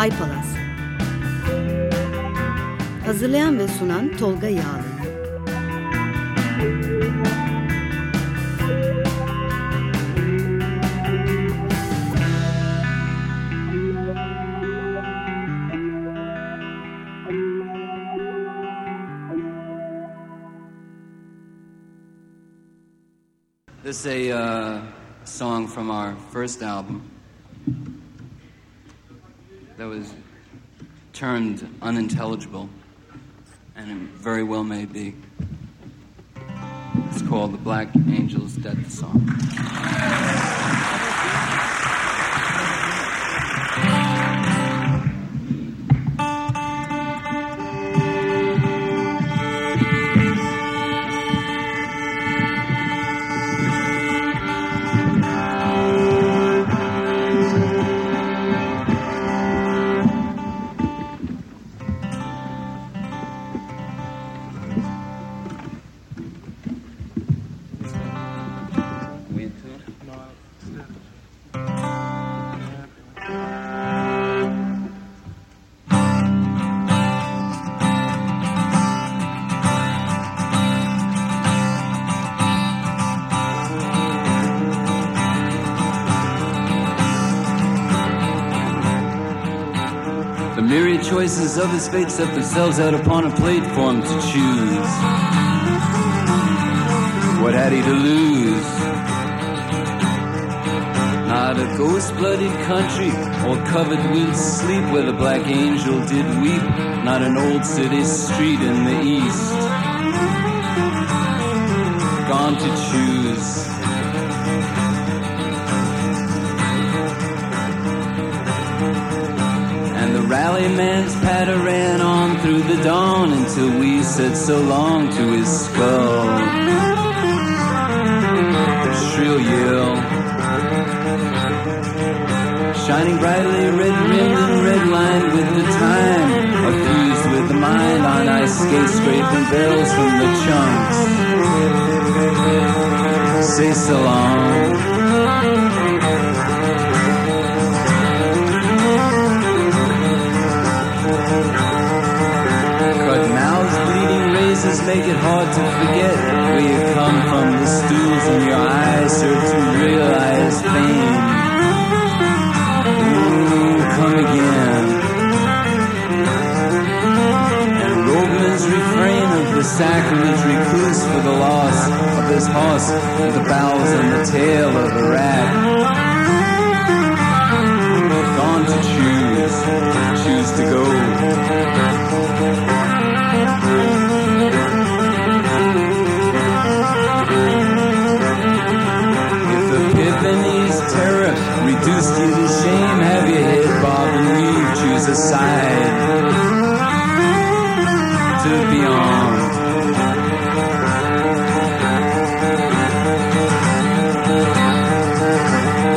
Aypalas Hazırlayan ve sunan Tolga Yağlı. This is a uh, song from our first album that was termed unintelligible, and it very well may be. It's called The Black Angel's Death Song. His fate set themselves out upon a plate for him to choose. What had he to lose? Not a ghost-blooded country, all covered with sleep, where the black angel did weep. Not an old city street in the east. Gone to choose. Rally man's patter ran on through the dawn until we said so long to his skull. Shrill yell. Shining brightly red rimmed and red lined with the time. Fused with the mind on ice skates scraping bells from the chunks. Say so long. Make it hard to forget where you come from. The stools in your eyes serve to realize pain. Ooh, come again. And Rogan's refrain of the sacrilege recluse for the loss of his horse, with the bowels and the tail of the rat. Gone to choose, choose to go. Side to be on.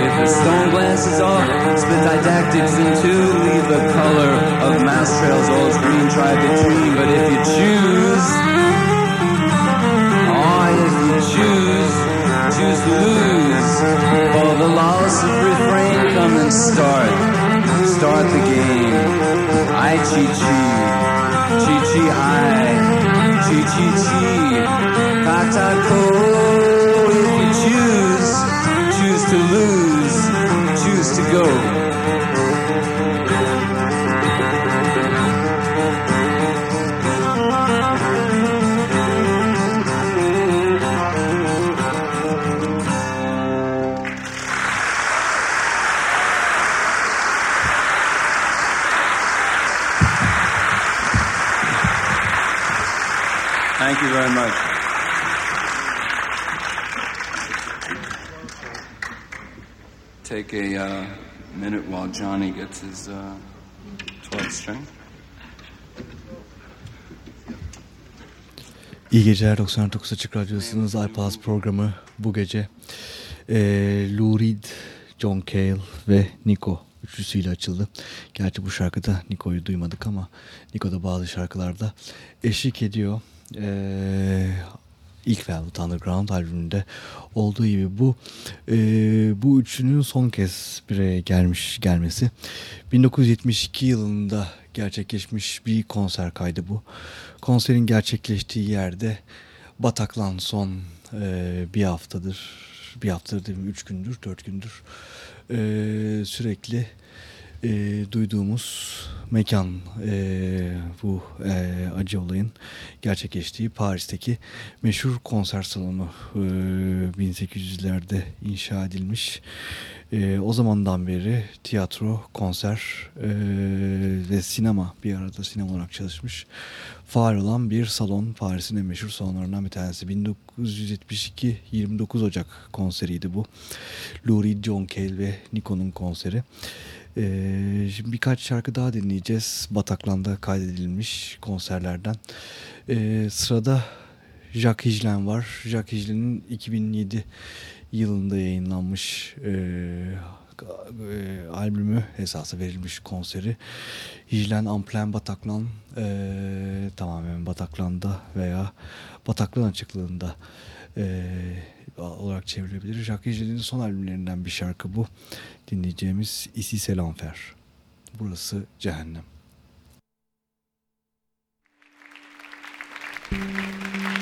If the stone glass is off, split didactics in two, leave the color of mouse trails all green, try between. But if you choose, oh, if you choose, choose to lose. For the loss of refrain, come and start. Start the chi chi. Chi chi I. If you choose, choose to lose, choose to go. Very much. Take a uh, minute while Johnny gets his uh, 12 string. İyi geceler 99 Açık Radyosu'nuz iPlus programı bu gece e, Lou Reed, John Cale ve Nico üçlüsüyle açıldı. Gerçi bu şarkıda Nico'yu duymadık ama Nico da bazı şarkılarda eşlik ediyor. Ee, ilk Velvet Underground albümünde olduğu gibi bu e, bu üçünün son kez bir gelmiş gelmesi 1972 yılında gerçekleşmiş bir konser kaydı bu. Konserin gerçekleştiği yerde Bataklan son e, bir haftadır bir haftadır değil mi? Üç gündür, dört gündür e, sürekli e, duyduğumuz mekan e, bu e, acı olayın gerçekleştiği Paris'teki meşhur konser salonu e, 1800'lerde inşa edilmiş. E, o zamandan beri tiyatro, konser e, ve sinema bir arada sinema olarak çalışmış. Faal olan bir salon Paris'in en meşhur salonlarından bir tanesi. 1972 29 Ocak konseriydi bu. Lou Reed, John Cale ve Nico'nun konseri. Ee, şimdi birkaç şarkı daha dinleyeceğiz. Bataklan'da kaydedilmiş konserlerden. Ee, sırada Jacques Higelin var. Jacques Higelin'in 2007 yılında yayınlanmış e, e, albümü esası verilmiş konseri. Higelin Amplen Bataklan e, tamamen Bataklan'da veya Bataklan açıklığında e, olarak çevrilebilir. Jacques Higelin'in son albümlerinden bir şarkı bu. Dinleyeceğimiz Ici c'est. Burası cehennem. Ici,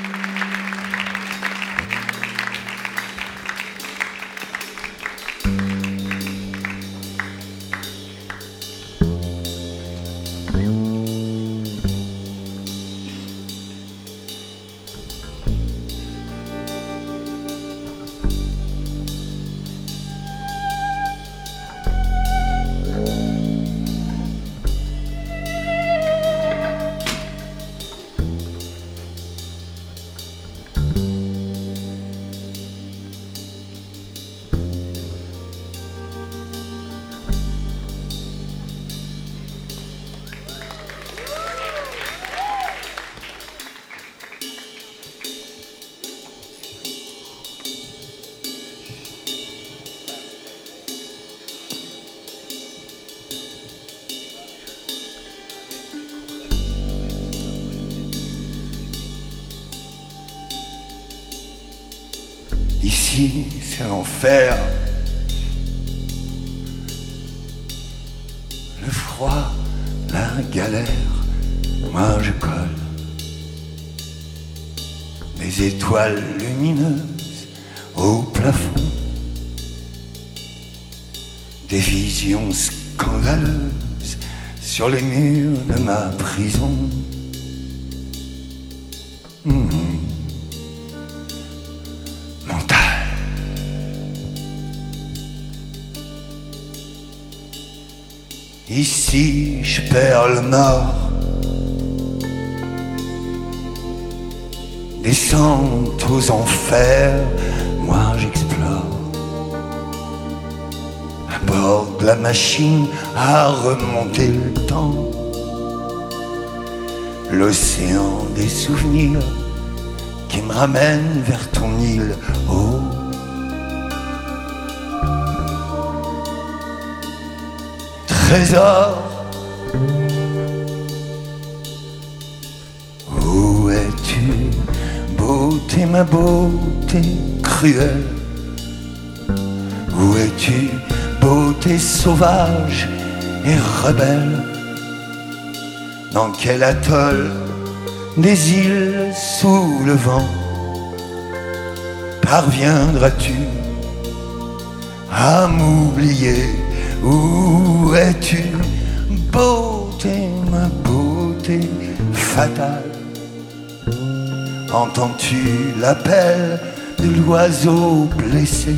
Des étoiles lumineuses au plafond. Des visions scandaleuses sur les murs de ma prison. Mental. Ici, je perds le nord. Descente aux enfers, moi j'explore. À bord de la machine à remonter le temps. L'océan des souvenirs qui me ramène vers ton île. Oh. Trésor. Ma beauté cruelle. Où es-tu, beauté sauvage et rebelle? Dans quel atoll des îles sous le vent Parviendras-tu à m'oublier? Où es-tu, beauté, ma beauté fatale? Entends-tu l'appel de l'oiseau blessé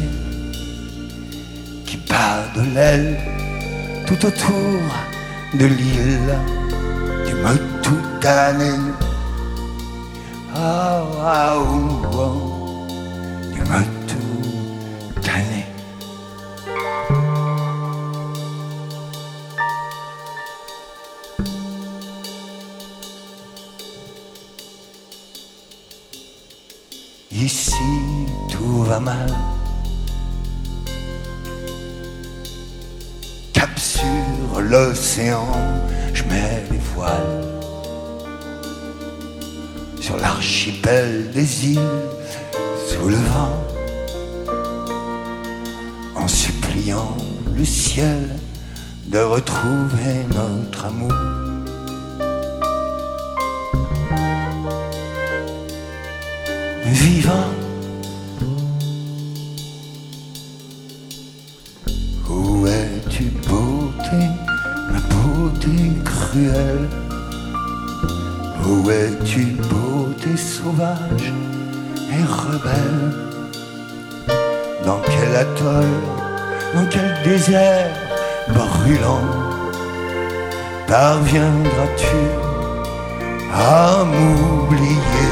qui bat de l'aile tout autour de l'île du Motutané ah, ah, ouh, oh, Ici, tout va mal. Cap sur l'océan, je mets les voiles. sur l'archipel des îles sous le vent, en suppliant le ciel de retrouver notre amour. Vivant, dans quel désert brûlant. Parviendras-tu à m'oublier?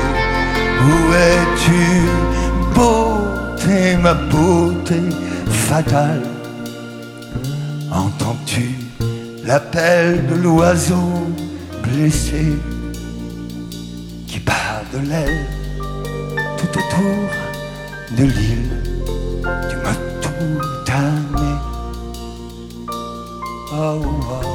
Où es-tu beauté, ma beauté fatale? Entends-tu l'appel de l'oiseau blessé qui bat de l'aile tout autour de l'île? time oh. oh.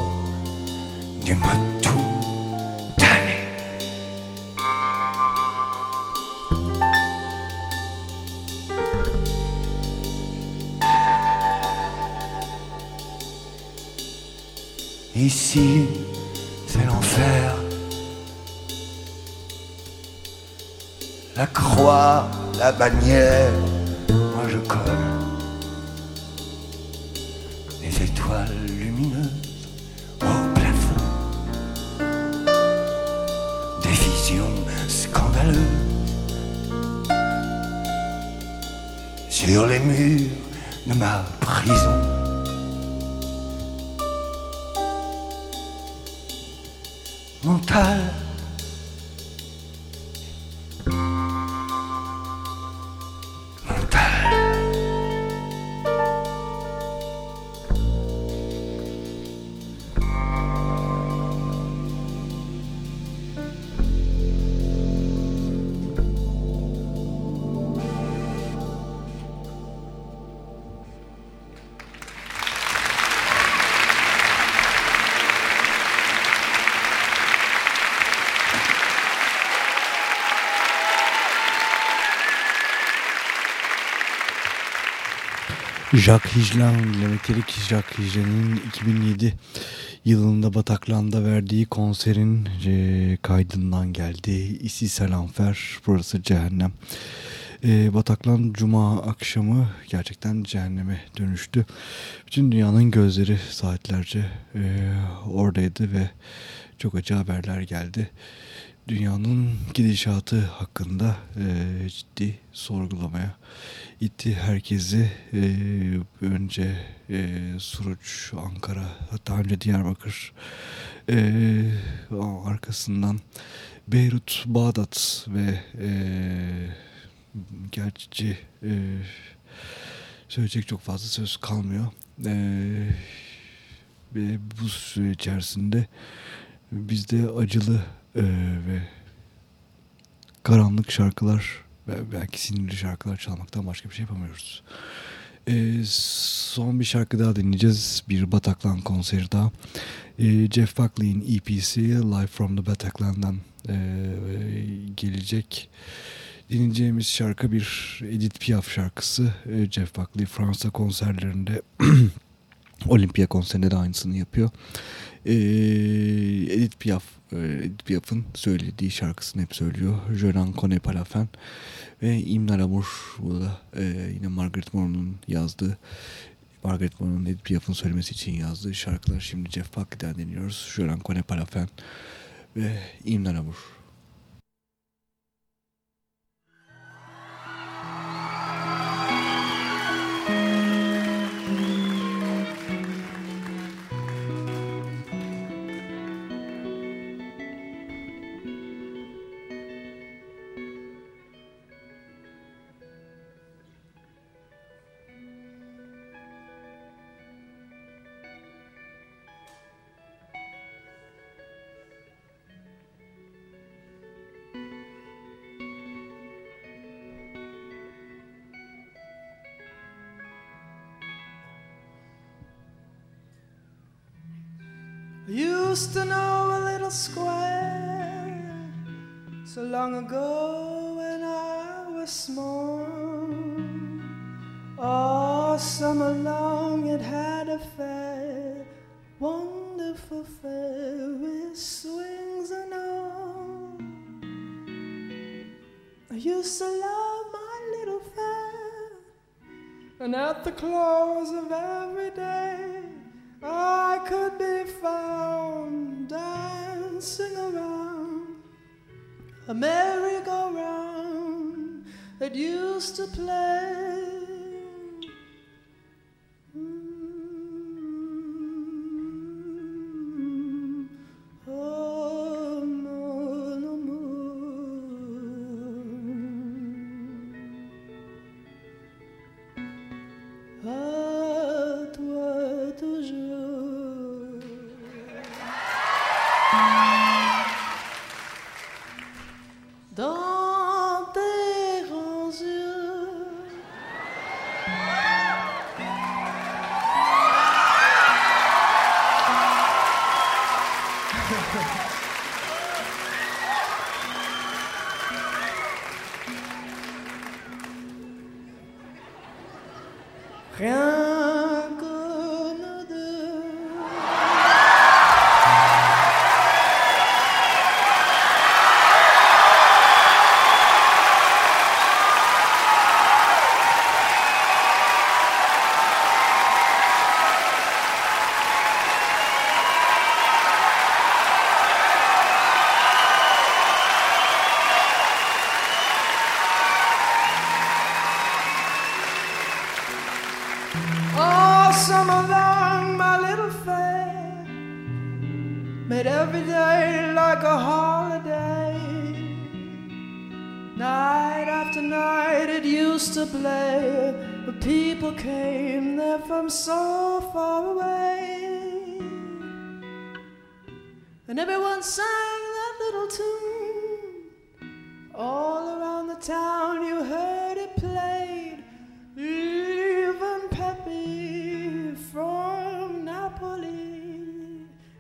Des étoiles lumineuses au plafond. Des visions scandaleuses. Sur les murs de ma prison. Mental. Jacques Higelin dinlemek Jacques Higelin'in 2007 yılında Bataklan'da verdiği konserin e, kaydından geldi. İsi Selamfer, burası cehennem. E, Bataklan Cuma akşamı gerçekten cehenneme dönüştü. Bütün dünyanın gözleri saatlerce e, oradaydı ve çok acı haberler geldi. Dünyanın gidişatı hakkında e, ciddi sorgulamaya itti herkesi. E, önce e, Suruç, Ankara, hatta önce Diyarbakır, e, arkasından Beyrut, Bağdat ve e, gerçi e, söyleyecek çok fazla söz kalmıyor. E, ve bu süre içerisinde bizde acılı e, ve karanlık şarkılar belki sinirli şarkılar çalmaktan başka bir şey yapamıyoruz. E, son bir şarkı daha dinleyeceğiz. Bir Bataklan konseri daha. E, Jeff Buckley'in EP'si Live from the Bataklan'dan e, gelecek. Dinleyeceğimiz şarkı bir Edith Piaf şarkısı. E, Jeff Buckley Fransa konserlerinde Olimpiya konserinde de aynısını yapıyor. Ee, Edith Piaf, Edith Piaf'ın söylediği şarkısını hep söylüyor. Je la fin. Ve İmna Amour, bu da e, yine Margaret Moron'un yazdığı, Margaret Moron'un Edith Piaf'ın söylemesi için yazdığı şarkılar. Şimdi Jeff Buckley'den dinliyoruz. Je la fin ve İmna Amour. a merry-go-round that used to play.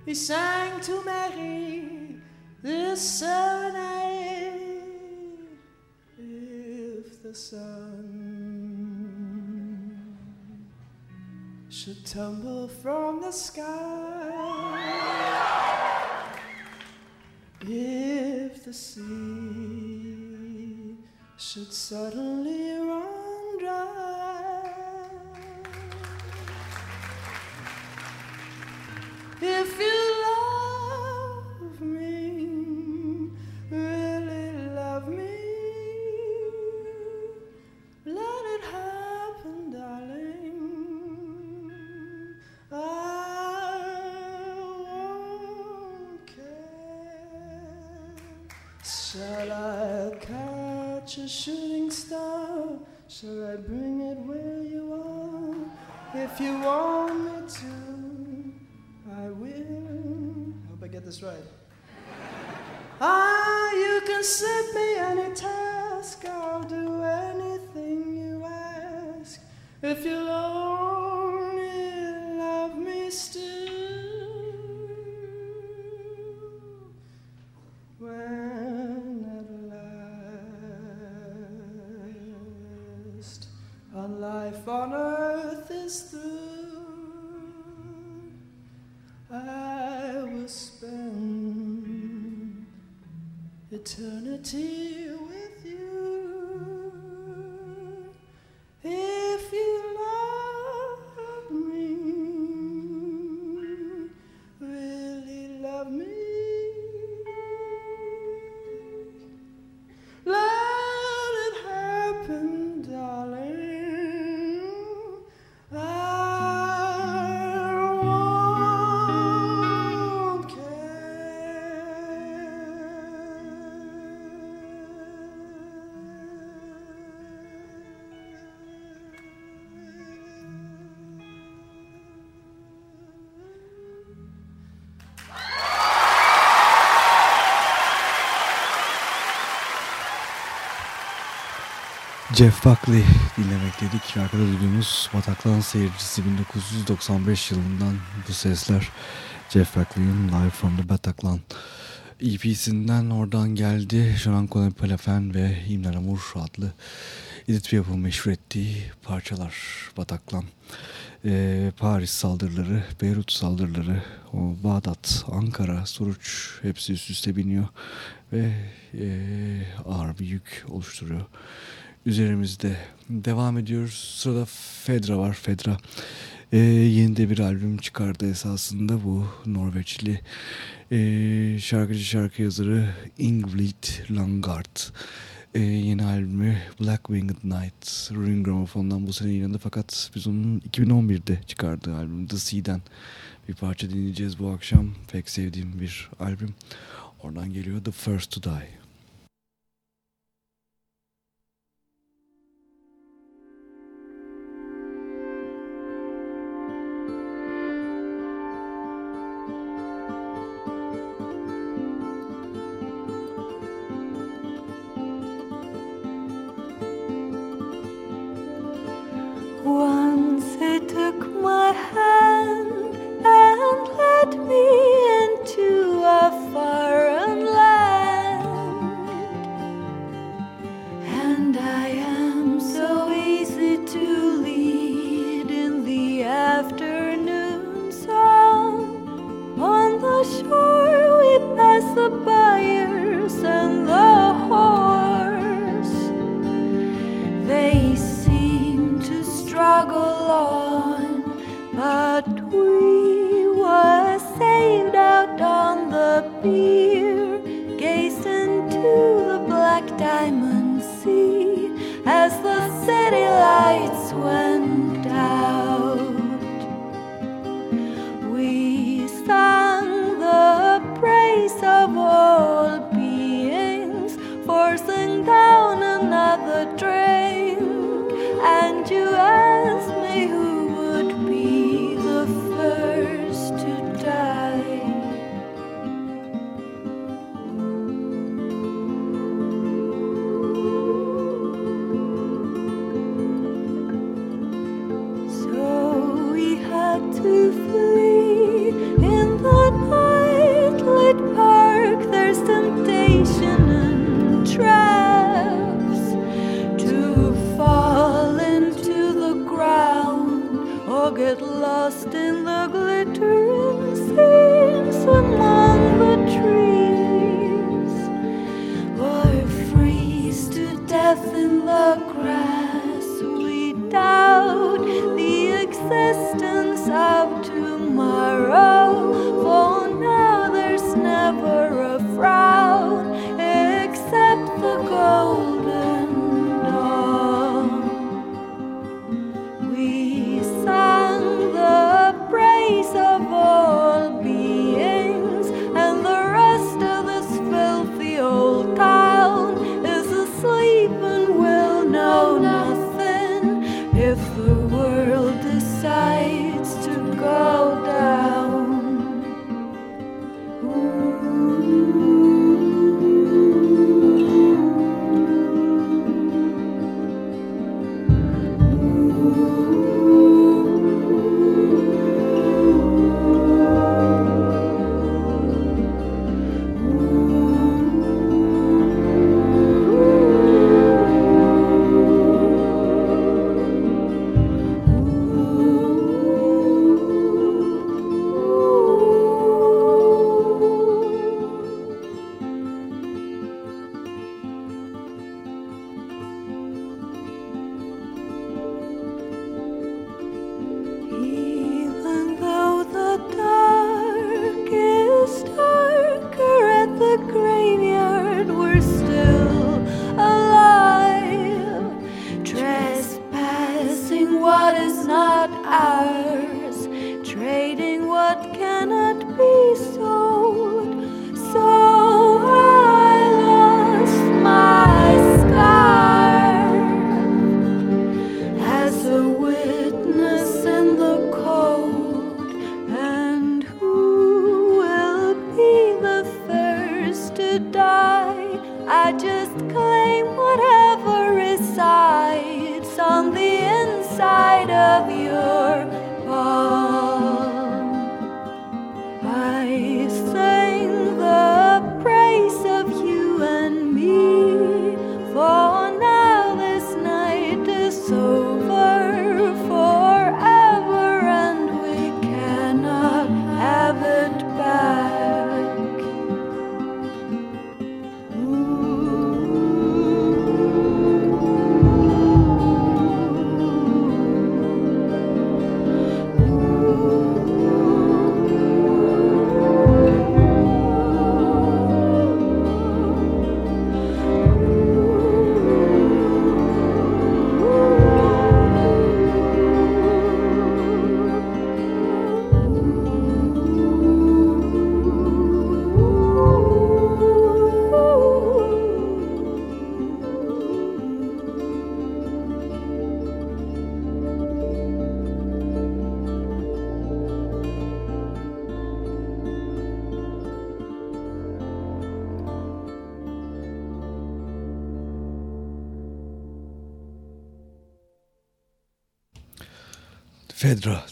he sang to Mary this serenade. If the sun should tumble from the sky, if the sea should suddenly If you Jeff Buckley dinlemek dedik. Arkada duyduğumuz Bataklan Seyircisi 1995 yılından bu sesler. Jeff Buckley'in Live from the Bataklan EP'sinden oradan geldi. Jean-Colin Palafen ve İmran Amur adlı Edith Piaf'ın meşhur ettiği parçalar Bataklan. Ee, Paris saldırıları, Beyrut saldırıları, o Bağdat, Ankara, Suruç hepsi üst üste biniyor ve e, ağır bir yük oluşturuyor. Üzerimizde. Devam ediyoruz. Sırada Fedra var. Fedra. E, yeni de bir albüm çıkardı esasında bu Norveçli e, şarkıcı şarkı yazarı Ingrid Langard. E, yeni albümü Black Winged Night Ring Gramophone'dan bu sene yayınlandı. Fakat biz onun 2011'de çıkardığı albüm The Sea'den bir parça dinleyeceğiz bu akşam. Pek sevdiğim bir albüm. Oradan geliyor The First to Die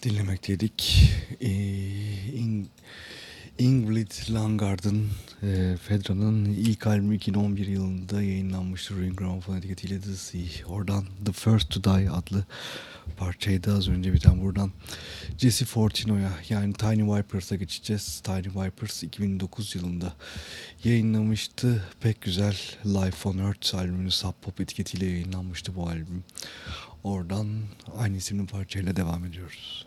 dinlemekteydik. Ee, In Ingrid Langard'ın e, Fedra'nın ilk albümü 2011 yılında yayınlanmıştır. Ring Gramophone etiketiyle The Sea. Oradan The First to Die adlı parçayı da az önce biten buradan Jesse Fortino'ya yani Tiny Vipers'a geçeceğiz. Tiny Vipers 2009 yılında yayınlamıştı. Pek güzel Life on Earth albümünü Sub Pop etiketiyle yayınlanmıştı bu albüm. Oradan aynı isimli parçayla devam ediyoruz.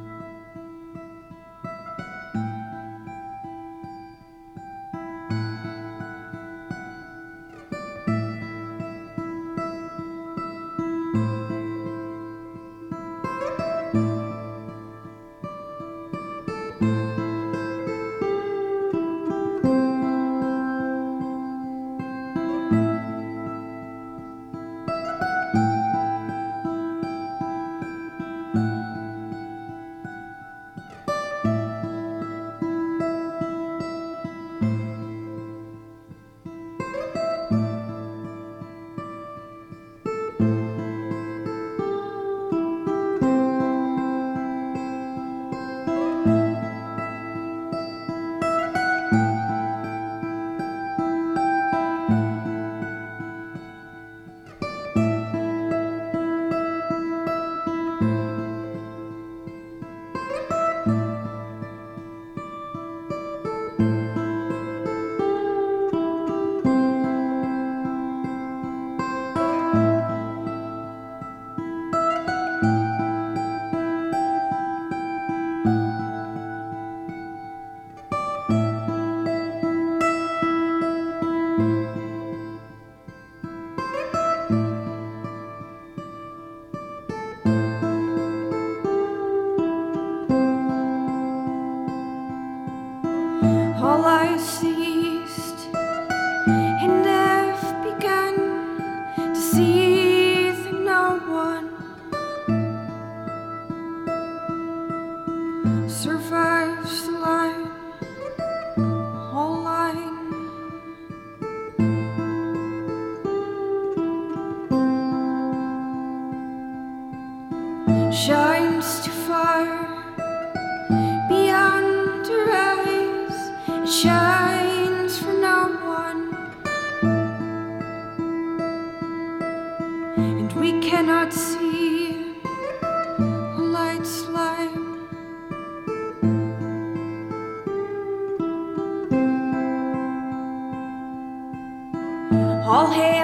all hail.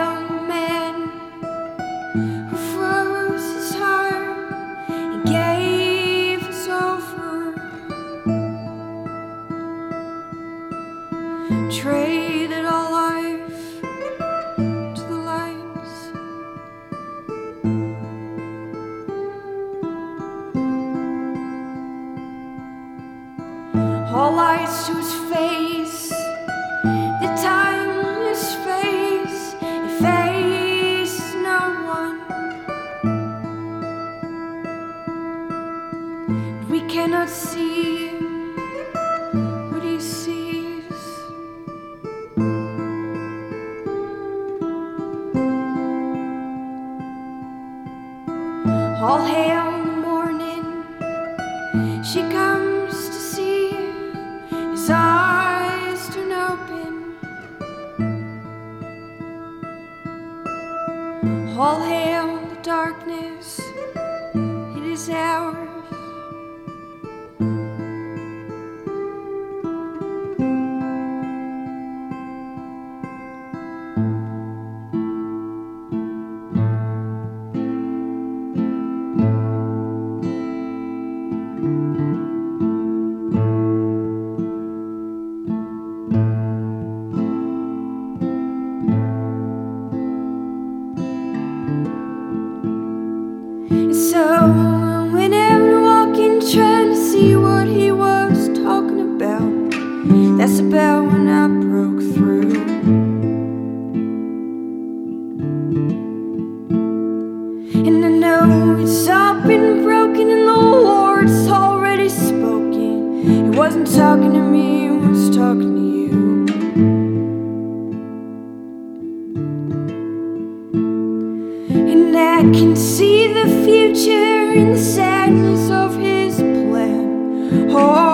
And I know it's all been broken, and the Lord's already spoken. He wasn't talking to me, he was talking to you. And I can see the future in the sadness of his plan. Oh,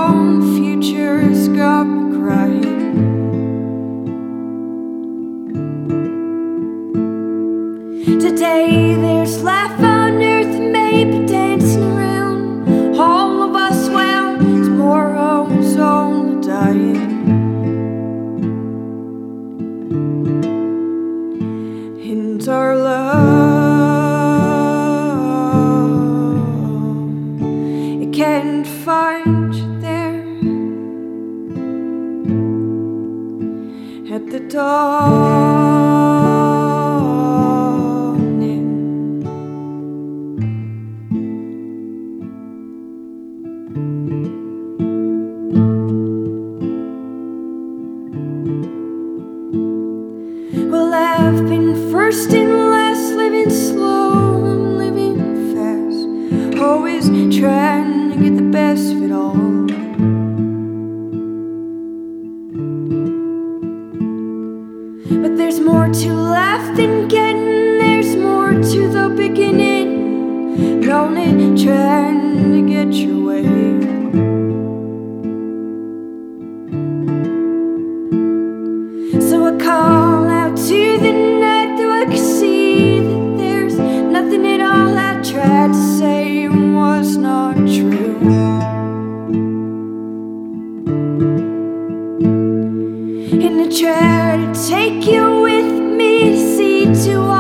in a chair to take you with me, see to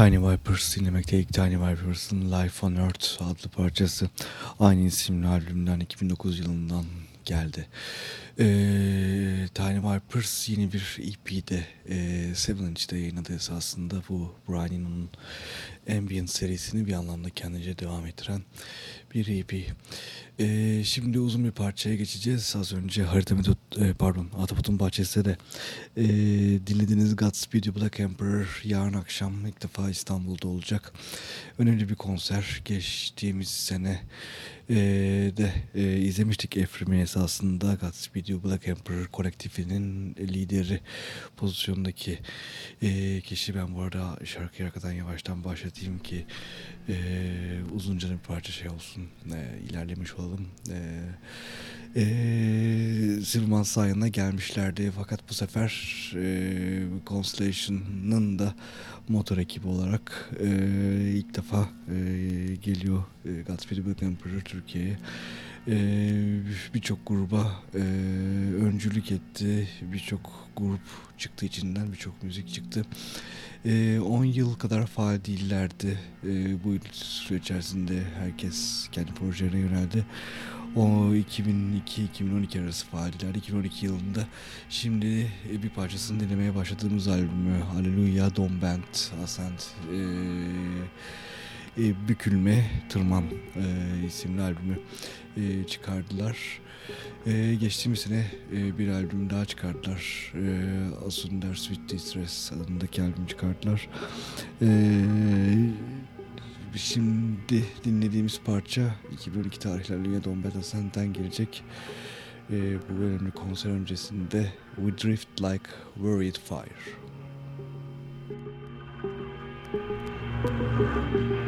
Tiny Vipers dinlemekteydik. Tiny Vipers'ın Life on Earth adlı parçası aynı isimli albümden 2009 yılından geldi. Ee, Tiny Vipers yeni bir EP'de e, Seven Inch'te yayınladı esasında bu Brian Eno'nun Ambient serisini bir anlamda kendince devam ettiren bir EP. Ee, şimdi uzun bir parçaya geçeceğiz. Az önce haritamı e, pardon Ataput'un bahçesinde de e, dinlediğiniz Godspeed You Black Emperor yarın akşam ilk defa İstanbul'da olacak. Önemli bir konser. Geçtiğimiz sene e, de e, izlemiştik Efrim'i esasında Godspeed You Black Emperor kolektifinin lideri pozisyondaki e, kişi. Ben bu arada şarkıyı arkadan yavaştan başlatayım ki e, uzunca bir parça şey olsun e, ilerlemiş olalım. E, e, Silvan sayına gelmişlerdi fakat bu sefer e, Constellation'ın da motor ekibi olarak e, ilk defa e, geliyor e, Godspeed Black Emperor Türkiye'ye. Ee, birçok gruba e, öncülük etti. Birçok grup çıktı içinden. Birçok müzik çıktı. 10 e, yıl kadar faal değillerdi. E, bu süre içerisinde herkes kendi projelerine yöneldi. O 2002-2012 arası faaliyetler 2012 yılında şimdi bir parçasını dinlemeye başladığımız albümü Hallelujah Dom Band Ascent e, e, Bükülme Tırman e, isimli albümü e, çıkardılar. E, geçtiğimiz sene e, bir albüm daha çıkardılar. E, Asunder Sweet Distress adındaki albüm çıkardılar. E, şimdi dinlediğimiz parça 2012 tarihli Lüya Dombeta Sent'ten gelecek. E, bu önemli konser öncesinde We Drift Like Worried Fire. Godspeed You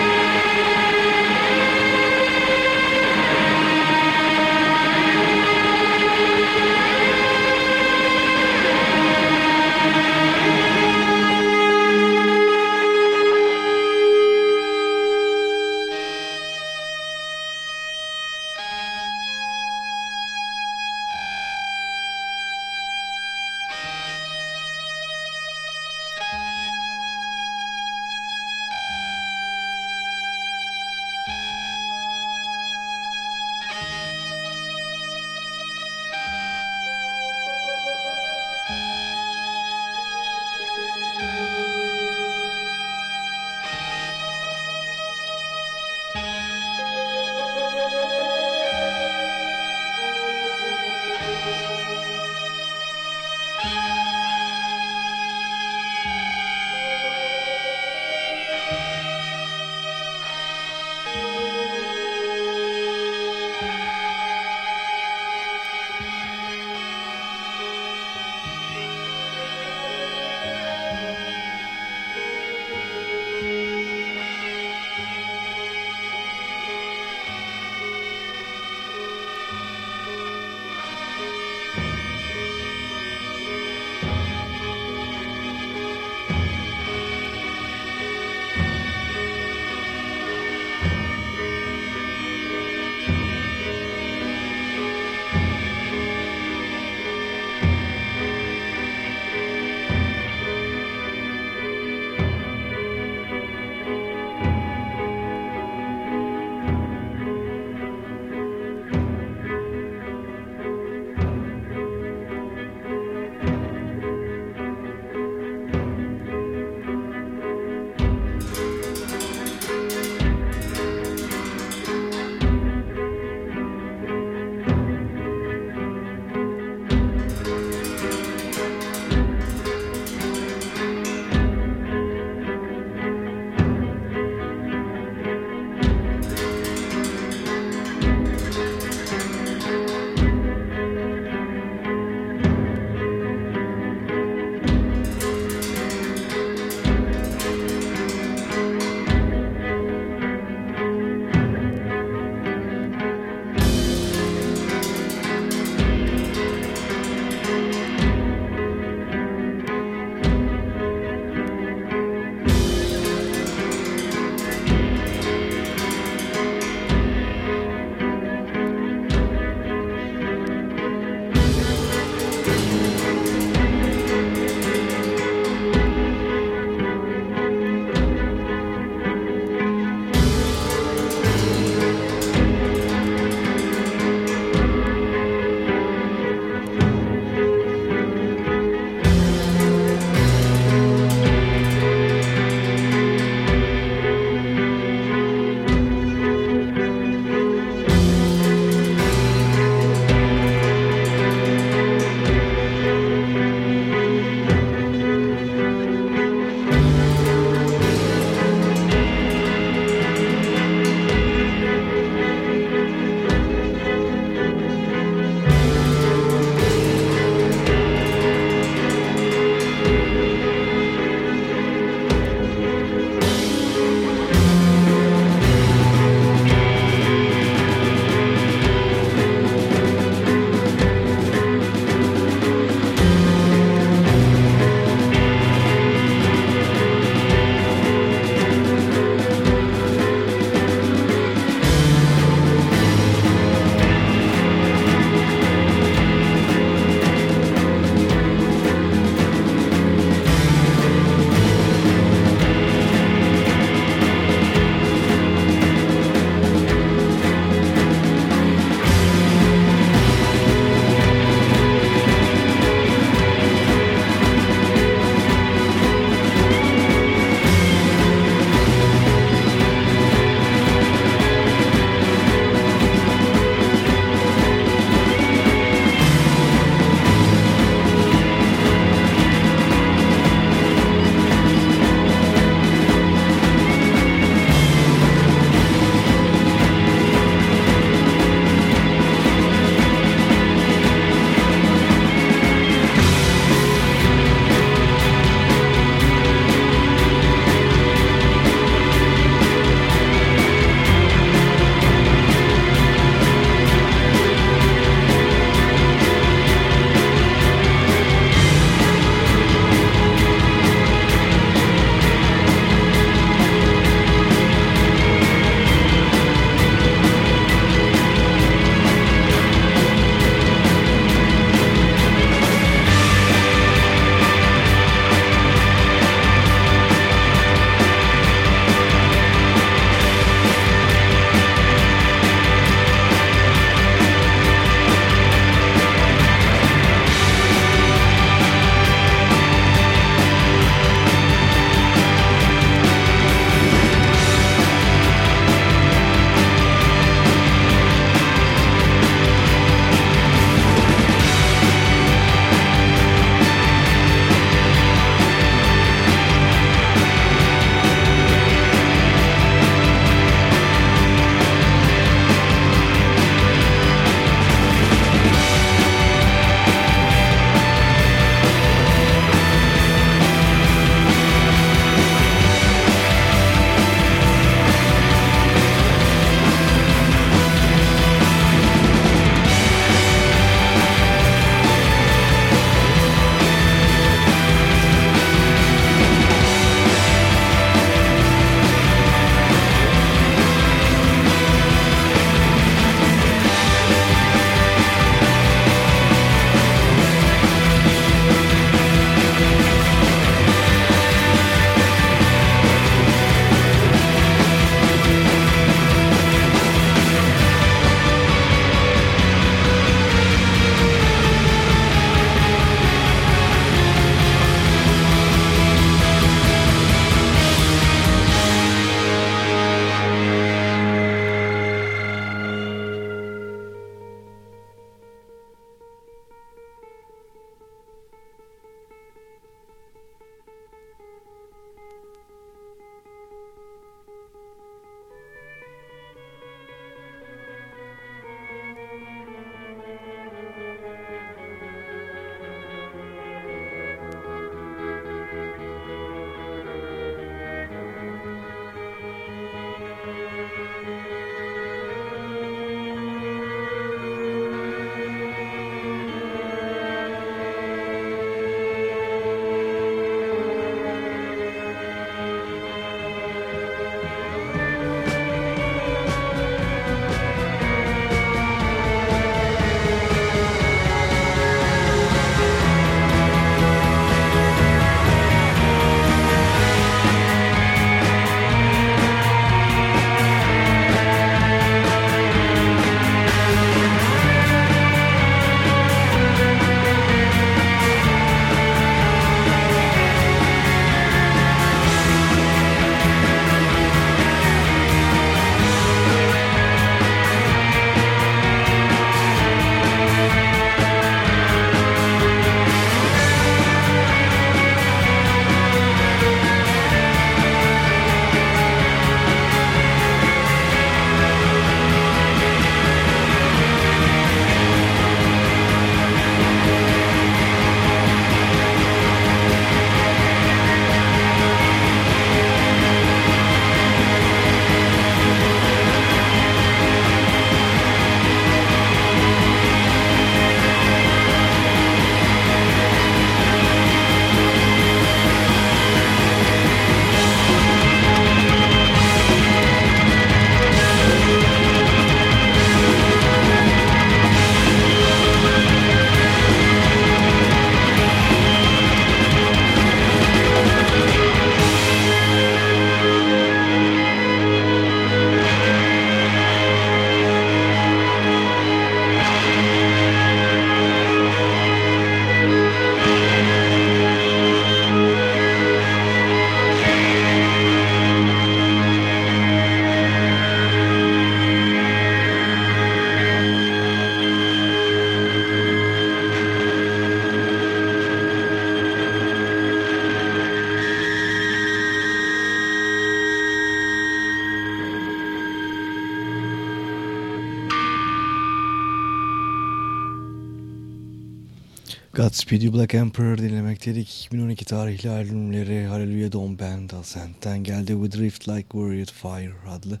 Black Emperor dinlemekteydik. 2012 tarihli albümleri Hallelujah Don't Bend Ascent'ten geldi With Drift Like Warrior Fire adlı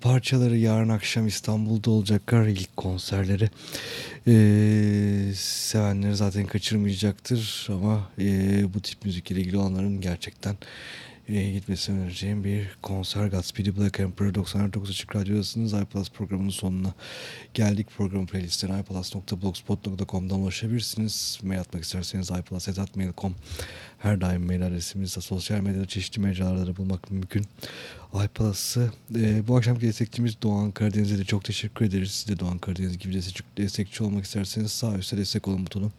parçaları yarın akşam İstanbul'da olacaklar ilk konserleri. Ee, sevenleri zaten kaçırmayacaktır ama e, bu tip müzikle ilgili olanların gerçekten e, gitmesini önereceğim bir konser Godspeed Black Emperor 99 Açık Radyo'dasınız. iPlus programının sonuna geldik. Program playlistine iPlus.blogspot.com'dan ulaşabilirsiniz. Mail atmak isterseniz iPlus.mail.com her daim mail adresimizde sosyal medyada çeşitli mecralarda da bulmak mümkün. iPlus'ı e, bu akşamki destekçimiz Doğan Karadeniz'e de çok teşekkür ederiz. Siz de Doğan Karadeniz gibi destekçi, olmak isterseniz sağ üstte destek olun butonu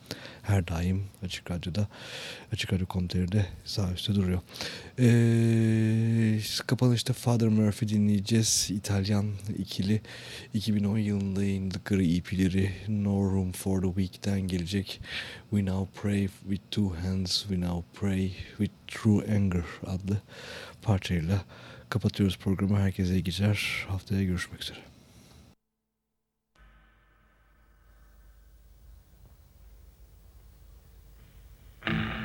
her daim Açık Radyo'da Açık Radyo.com.tr'de sağ üstte duruyor. E, kapanışta Father Murphy dinleyeceğiz. İtalyan ikili 2010 yılında yayınladıkları EP'leri No Room for the Weak'ten gelecek. We Now Pray with Two Hands, We Now Pray with True Anger adlı parçayla kapatıyoruz programı. Herkese iyi geceler. Haftaya görüşmek üzere. iPalaz